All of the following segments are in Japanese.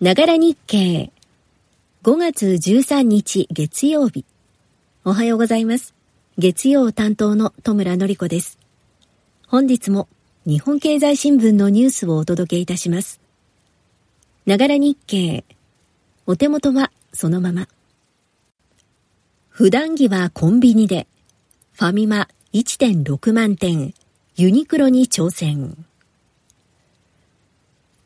ながら日経。5月13日月曜日。おはようございます。月曜担当の戸村のり子です。本日も日本経済新聞のニュースをお届けいたします。ながら日経。お手元はそのまま。普段着はコンビニで、ファミマ1.6万店、ユニクロに挑戦。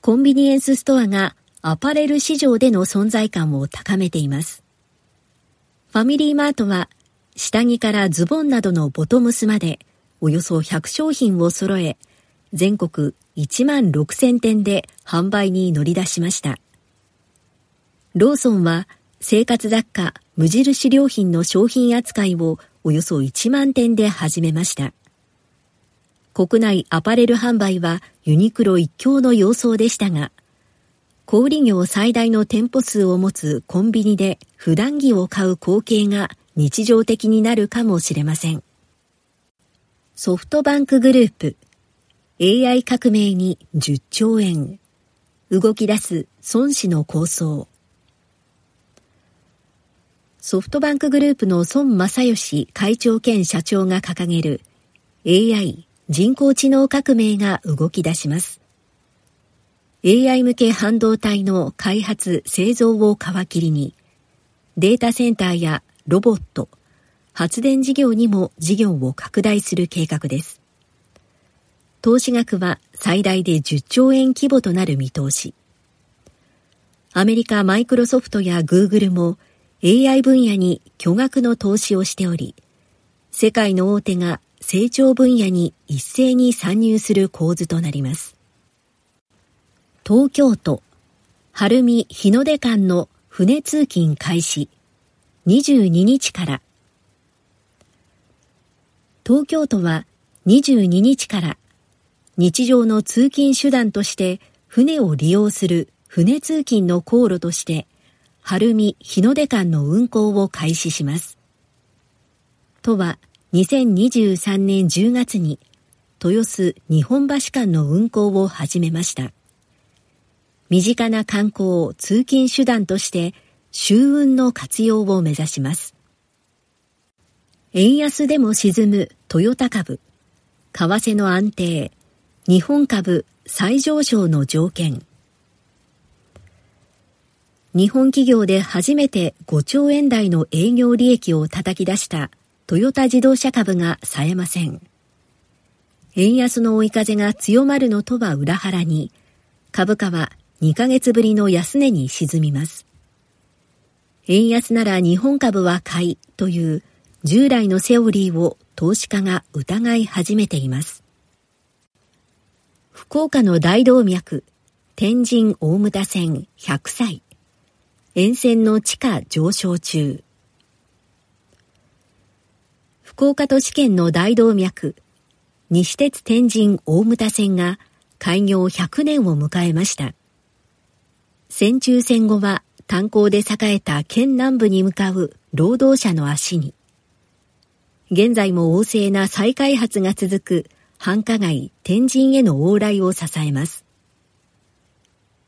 コンビニエンスストアがアパレル市場での存在感を高めています。ファミリーマートは下着からズボンなどのボトムスまでおよそ100商品を揃え全国1万6000店で販売に乗り出しました。ローソンは生活雑貨、無印良品の商品扱いをおよそ1万店で始めました。国内アパレル販売はユニクロ一強の様相でしたが、小売業最大の店舗数を持つコンビニで普段着を買う光景が日常的になるかもしれません。ソフトバンクグループ AI 革命に10兆円動き出す孫子の構想ソフトバンクグループの孫正義会長兼社長が掲げる AI 人工知能革命が動き出します。AI 向け半導体の開発・製造を皮切りに、データセンターやロボット、発電事業にも事業を拡大する計画です。投資額は最大で10兆円規模となる見通し。アメリカマイクロソフトやグーグルも AI 分野に巨額の投資をしており、世界の大手が成長分野に一斉に参入する構図となります。東京都、晴海日の出間の船通勤開始、22日から。東京都は22日から日常の通勤手段として船を利用する船通勤の航路として晴海日の出間の運行を開始します。都は2023年10月に豊洲日本橋間の運行を始めました。身近な観光を、通勤手段として周運の活用を目指します。円安でも沈むトヨタ株、為替の安定、日本株再上昇の条件。日本企業で初めて5兆円台の営業利益を叩き出したトヨタ自動車株が冴えません。円安の追い風が強まるのとは裏腹に、株価は2ヶ月ぶりの安値に沈みます。円安なら日本株は買いという従来のセオリーを投資家が疑い始めています。福岡の大動脈、天神大牟田線100歳。沿線の地価上昇中。福岡都市圏の大動脈、西鉄天神大牟田線が開業100年を迎えました。戦中戦後は炭鉱で栄えた県南部に向かう労働者の足に、現在も旺盛な再開発が続く繁華街天神への往来を支えます。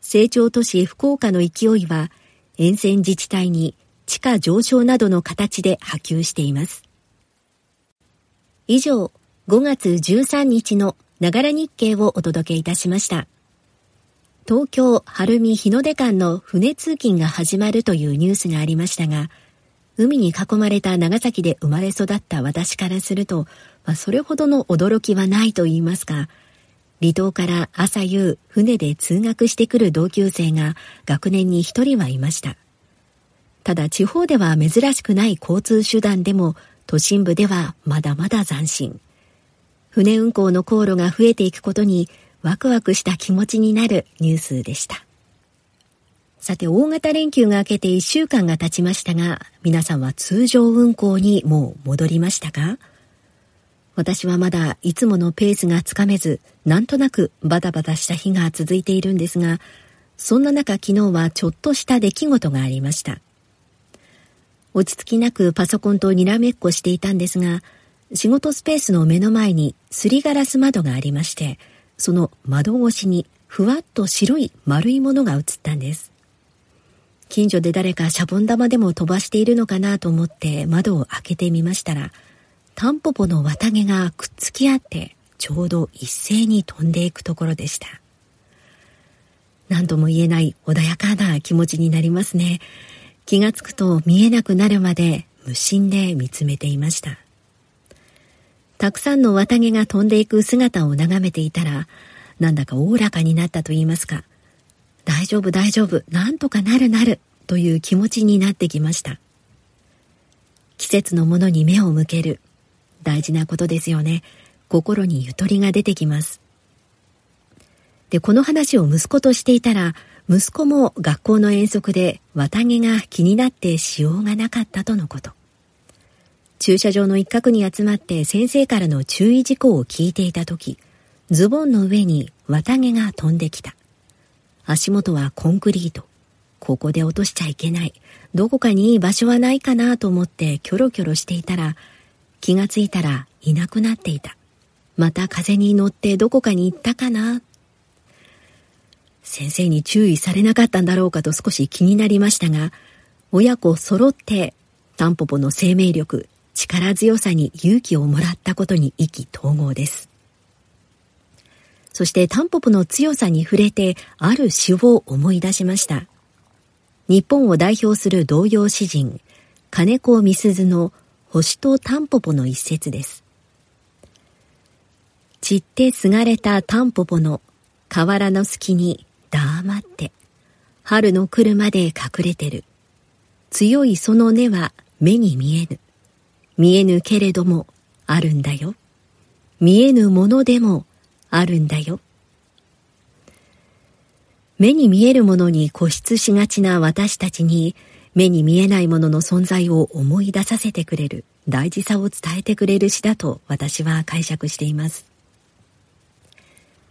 成長都市福岡の勢いは沿線自治体に地価上昇などの形で波及しています。以上、5月13日のながら日経をお届けいたしました。東京晴海日の出間の船通勤が始まるというニュースがありましたが、海に囲まれた長崎で生まれ育った私からすると、まあ、それほどの驚きはないと言いますか、離島から朝夕船で通学してくる同級生が学年に一人はいました。ただ地方では珍しくない交通手段でも都心部ではまだまだ斬新。船運航の航路が増えていくことにワクワクした気持ちになるニュースでした。さて、大型連休が明けて1週間が経ちましたが、皆さんは通常運行にもう戻りましたか？私はまだいつものペースがつかめず、なんとなくバタバタした日が続いているんですが、そんな中昨日はちょっとした出来事がありました。落ち着きなくパソコンとにらめっこしていたんですが、仕事スペースの目の前にすりガラス窓がありまして、その窓越しにふわっと白い丸いものが映ったんです。近所で誰かシャボン玉でも飛ばしているのかなと思って窓を開けてみましたら、タンポポの綿毛がくっつき合ってちょうど一斉に飛んでいくところでした。何とも言えない穏やかな気持ちになりますね。気がつくと見えなくなるまで無心で見つめていました。たくさんの綿毛が飛んでいく姿を眺めていたら、なんだかおおらかになったと言いますか、大丈夫大丈夫、なんとかなるなる、という気持ちになってきました。季節のものに目を向ける。大事なことですよね。心にゆとりが出てきます。で、この話を息子としていたら、息子も学校の遠足で綿毛が気になってしようがなかったとのこと。駐車場の一角に集まって先生からの注意事項を聞いていたとき、ズボンの上に綿毛が飛んできた。足元はコンクリート。ここで落としちゃいけない。どこかにいい場所はないかなと思ってキョロキョロしていたら、気がついたらいなくなっていた。また風に乗ってどこかに行ったかな先生に注意されなかったんだろうかと少し気になりましたが、親子揃ってタンポポの生命力、力強さに勇気をもらったことに意気投合です。そしてタンポポの強さに触れてある詩を思い出しました。日本を代表する童謡詩人、金子みすずの星とタンポポの一節です。散ってすがれたタンポポの河原の隙に黙って、春の来るまで隠れてる。強いその根は目に見えぬ。見えぬけれどもあるんだよ。見えぬものでもあるんだよ。目に見えるものに固執しがちな私たちに目に見えないものの存在を思い出させてくれる大事さを伝えてくれる詩だと私は解釈しています。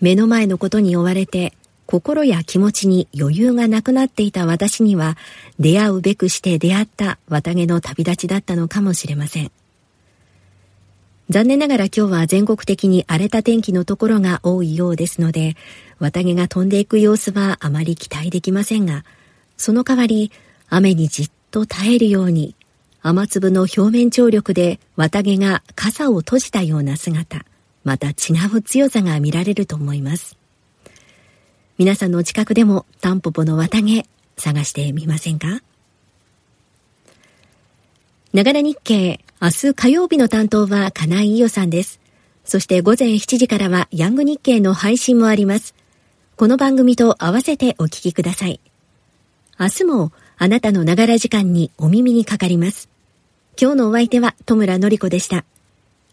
目の前のことに追われて心や気持ちに余裕がなくなっていた私には出会うべくして出会った綿毛の旅立ちだったのかもしれません。残念ながら今日は全国的に荒れた天気のところが多いようですので、綿毛が飛んでいく様子はあまり期待できませんが、その代わり雨にじっと耐えるように、雨粒の表面張力で綿毛が傘を閉じたような姿、また違う強さが見られると思います。皆さんのお近くでもタンポポの綿毛探してみませんか？ながら日経、明日火曜日の担当は金井伊代さんです。そして午前7時からはヤング日経の配信もあります。この番組と合わせてお聞きください。明日もあなたのながら時間にお耳にかかります。今日のお相手は戸村のり子でした。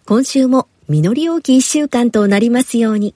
今週も実り多き一週間となりますように。